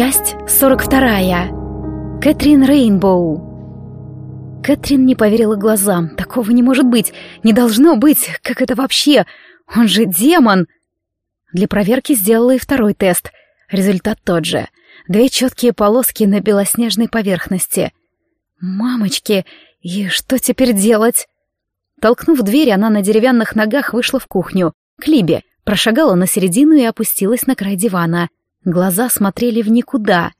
Часть 42. Кэтрин Рейнбоу. Кэтрин не поверила глазам. Такого не может быть. Не должно быть. Как это вообще? Он же демон. Для проверки сделала и второй тест. Результат тот же. Две четкие полоски на белоснежной поверхности. Мамочки, и что теперь делать? Толкнув дверь, она на деревянных ногах вышла в кухню, к Либе, прошагала на середину и опустилась на край дивана — Глаза смотрели в никуда.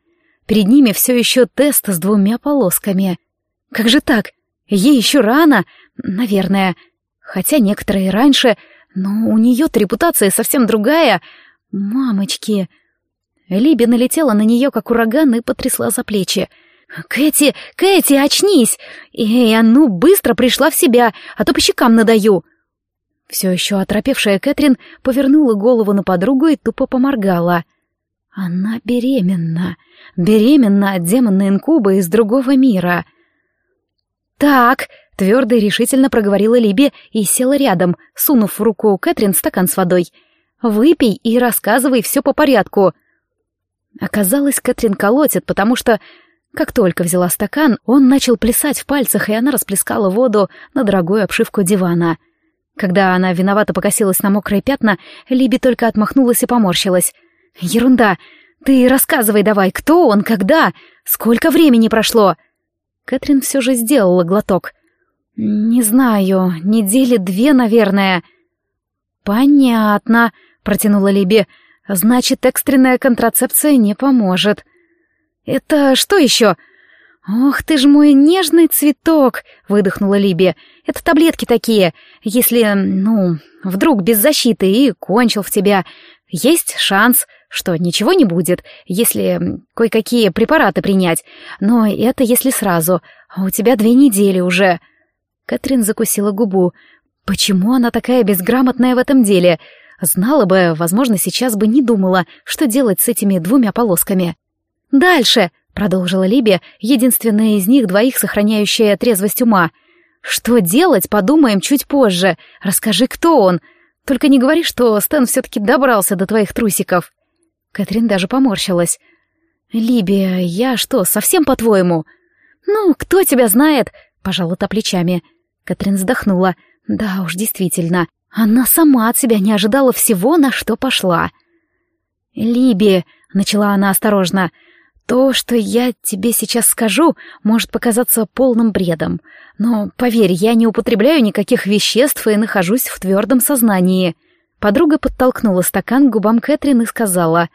Перед ними все еще тест с двумя полосками. Как же так? Ей еще рано, наверное. Хотя некоторые раньше, но у нее-то репутация совсем другая. Мамочки. Либи налетела на нее, как ураган, и потрясла за плечи. «Кэти, Кэти, очнись! Эй, а ну, быстро пришла в себя, а то по щекам надаю!» Все еще оторопевшая Кэтрин повернула голову на подругу и тупо поморгала — она беременна. Беременна от демона инкуба из другого мира. «Так», — твердо и решительно проговорила Либи и села рядом, сунув в руку Кэтрин стакан с водой. «Выпей и рассказывай все по порядку». Оказалось, Кэтрин колотит, потому что, как только взяла стакан, он начал плясать в пальцах, и она расплескала воду на дорогую обшивку дивана. Когда она виновато покосилась на мокрые пятна, Либи только отмахнулась и поморщилась — «Ерунда! Ты рассказывай давай, кто он, когда, сколько времени прошло?» Кэтрин все же сделала глоток. «Не знаю, недели две, наверное». «Понятно», — протянула Либи. «Значит, экстренная контрацепция не поможет». «Это что еще?» «Ох ты ж мой нежный цветок!» — выдохнула Либи. «Это таблетки такие. Если, ну, вдруг без защиты и кончил в тебя, есть шанс, что ничего не будет, если кое-какие препараты принять, но это если сразу, а у тебя две недели уже. Кэтрин закусила губу. Почему она такая безграмотная в этом деле? Знала бы, возможно, сейчас бы не думала, что делать с этими двумя полосками. «Дальше», — продолжила Либия, единственная из них двоих, сохраняющая трезвость ума. «Что делать, подумаем чуть позже. Расскажи, кто он. Только не говори, что Стэн все-таки добрался до твоих трусиков». Кэтрин даже поморщилась. «Либия, я что, совсем по-твоему?» «Ну, кто тебя знает?» — пожала та плечами. Кэтрин вздохнула. «Да уж, действительно, она сама от себя не ожидала всего, на что пошла». «Либи», — начала она осторожно, — «то, что я тебе сейчас скажу, может показаться полным бредом. Но, поверь, я не употребляю никаких веществ и нахожусь в твердом сознании». Подруга подтолкнула стакан к губам Кэтрин и сказала,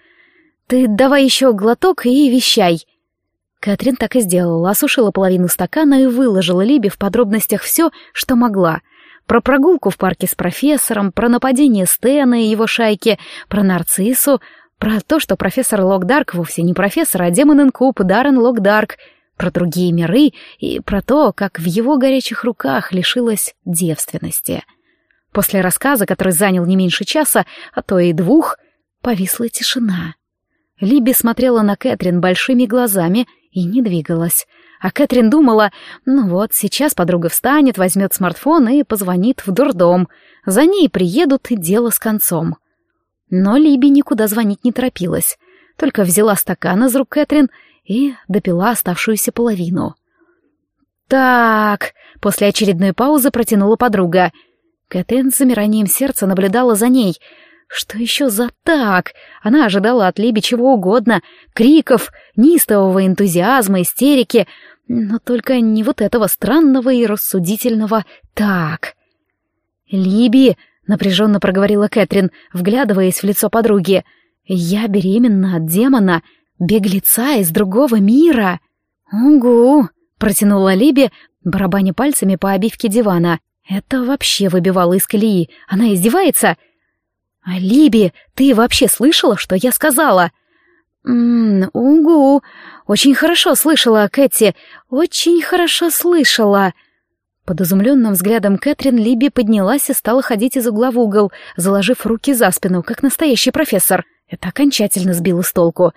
«Ты давай еще глоток и вещай». Кэтрин так и сделала, осушила половину стакана и выложила Либе в подробностях все, что могла. Про прогулку в парке с профессором, про нападение Стэна и его шайки, про нарциссу, про то, что профессор Локдарк вовсе не профессор, а демон-инкуб Даррен Локдарк, про другие миры и про то, как в его горячих руках лишилась девственности — После рассказа, который занял не меньше часа, а то и двух, повисла тишина. Либи смотрела на Кэтрин большими глазами и не двигалась. А Кэтрин думала, ну вот, сейчас подруга встанет, возьмет смартфон и позвонит в дурдом. За ней приедут, и дело с концом. Но Либи никуда звонить не торопилась. Только взяла стакан из рук Кэтрин и допила оставшуюся половину. «Так», — после очередной паузы протянула подруга — Кэтрин с замиранием сердца наблюдала за ней. Что еще за так? Она ожидала от Либи чего угодно. Криков, неистового энтузиазма, истерики. Но только не вот этого странного и рассудительного «так». «Либи», — напряженно проговорила Кэтрин, вглядываясь в лицо подруги, — «я беременна от демона, беглеца из другого мира». «Угу», — протянула Либи, барабаня пальцами по обивке дивана. Это вообще выбивало из колеи. Она издевается? А Либи, ты вообще слышала, что я сказала? Ммм, угу. Очень хорошо слышала, Кэти. Очень хорошо слышала. Под изумленным взглядом Кэтрин Либи поднялась и стала ходить из угла в угол, заложив руки за спину, как настоящий профессор. Это окончательно сбило с толку.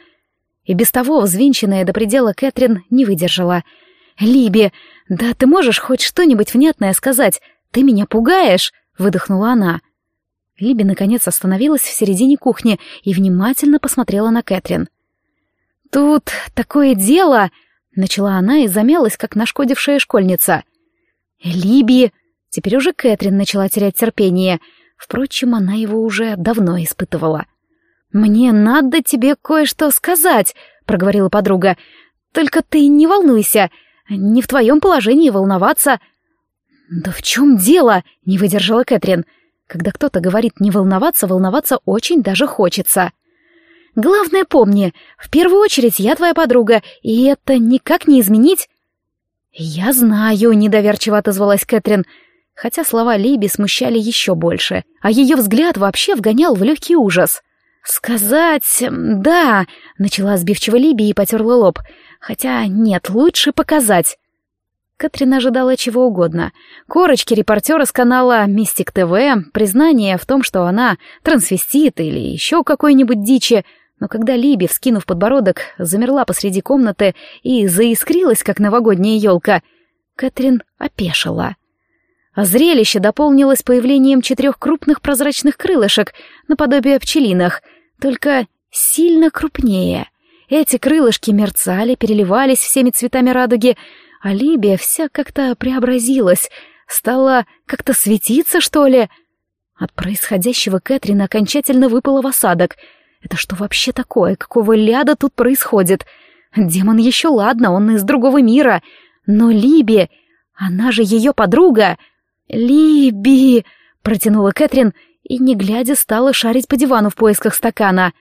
И без того взвинченная до предела Кэтрин не выдержала. «Либи, да ты можешь хоть что-нибудь внятное сказать? «Ты меня пугаешь!» — выдохнула она. Либи наконец остановилась в середине кухни и внимательно посмотрела на Кэтрин. «Тут такое дело...» — начала она и замялась, как нашкодившая школьница. «Либи...» Теперь уже Кэтрин начала терять терпение. Впрочем, она его уже давно испытывала. «Мне надо тебе кое-что сказать», — проговорила подруга. «Только ты не волнуйся. Не в твоем положении волноваться». «Да в чем дело?» — не выдержала Кэтрин. Когда кто-то говорит «не волноваться», волноваться очень даже хочется. «Главное помни, в первую очередь я твоя подруга, и это никак не изменить». «Я знаю», — недоверчиво отозвалась Кэтрин, хотя слова Либи смущали еще больше, а ее взгляд вообще вгонял в легкий ужас. «Сказать... да...» — начала сбивчиво Либи и потерла лоб. «Хотя нет, лучше показать». Катрин ожидала чего угодно. Корочки репортера с канала «Мистик ТВ», признание в том, что она трансвестит или еще какой-нибудь дичи, но когда Либи, вскинув подбородок, замерла посреди комнаты и заискрилась, как новогодняя елка, Кэтрин опешила. А зрелище дополнилось появлением четырех крупных прозрачных крылышек, наподобие пчелиных, только сильно крупнее. Эти крылышки мерцали, переливались всеми цветами радуги, а Либия вся как-то преобразилась, стала как-то светиться, что ли. От происходящего Кэтрин окончательно выпала в осадок. Это что вообще такое? Какого ляда тут происходит? Демон еще ладно, он из другого мира. Но Либи, она же ее подруга. Либи, протянула Кэтрин и, не глядя, стала шарить по дивану в поисках стакана.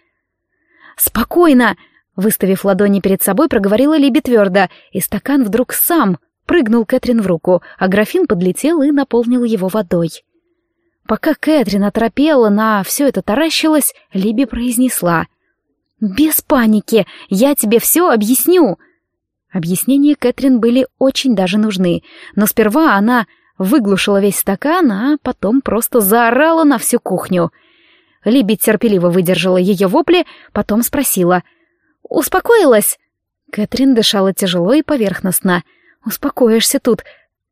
«Спокойно!» Выставив ладони перед собой, проговорила Либи твердо, и стакан вдруг сам прыгнул Кэтрин в руку, а графин подлетел и наполнил его водой. Пока Кэтрин оторопела, на все это таращилась, Либи произнесла. «Без паники, я тебе все объясню!» Объяснения Кэтрин были очень даже нужны, но сперва она выглушила весь стакан, а потом просто заорала на всю кухню. Либи терпеливо выдержала ее вопли, потом спросила — «Успокоилась?» Кэтрин дышала тяжело и поверхностно. «Успокоишься тут,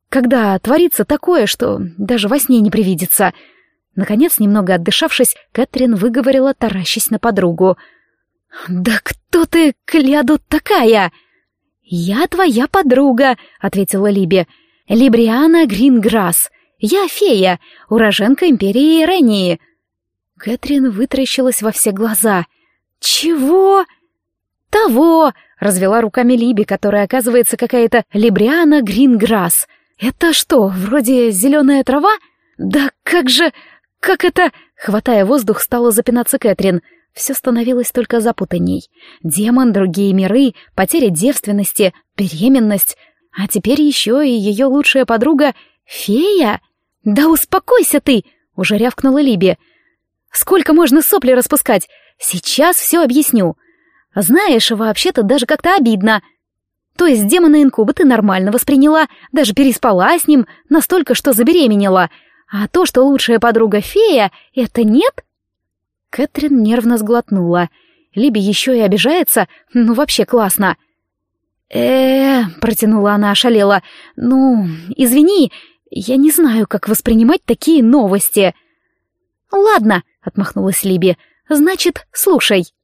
когда творится такое, что даже во сне не привидится». Наконец, немного отдышавшись, Кэтрин выговорила, таращась на подругу. «Да кто ты, кляду, такая?» «Я твоя подруга», — ответила Либи. «Либриана Гринграсс. Я фея, уроженка империи Ирении». Кэтрин вытращилась во все глаза. «Чего?» «Того!» — развела руками Либи, которая, оказывается, какая-то Либриана Гринграсс. «Это что, вроде зеленая трава? Да как же... как это...» Хватая воздух, стала запинаться Кэтрин. Все становилось только запутанней. Демон, другие миры, потеря девственности, беременность. А теперь еще и ее лучшая подруга — фея. «Да успокойся ты!» — уже рявкнула Либи. «Сколько можно сопли распускать? Сейчас все объясню. Знаешь, вообще-то даже как-то обидно. То есть демона инкуба ты нормально восприняла, даже переспала с ним, настолько, что забеременела. А то, что лучшая подруга фея, это нет? Кэтрин нервно сглотнула. Либи еще и обижается, ну вообще классно. э, -э протянула она ошалела. «Ну, извини, я не знаю, как воспринимать такие новости». «Ладно», — отмахнулась Либи, — «значит, слушай».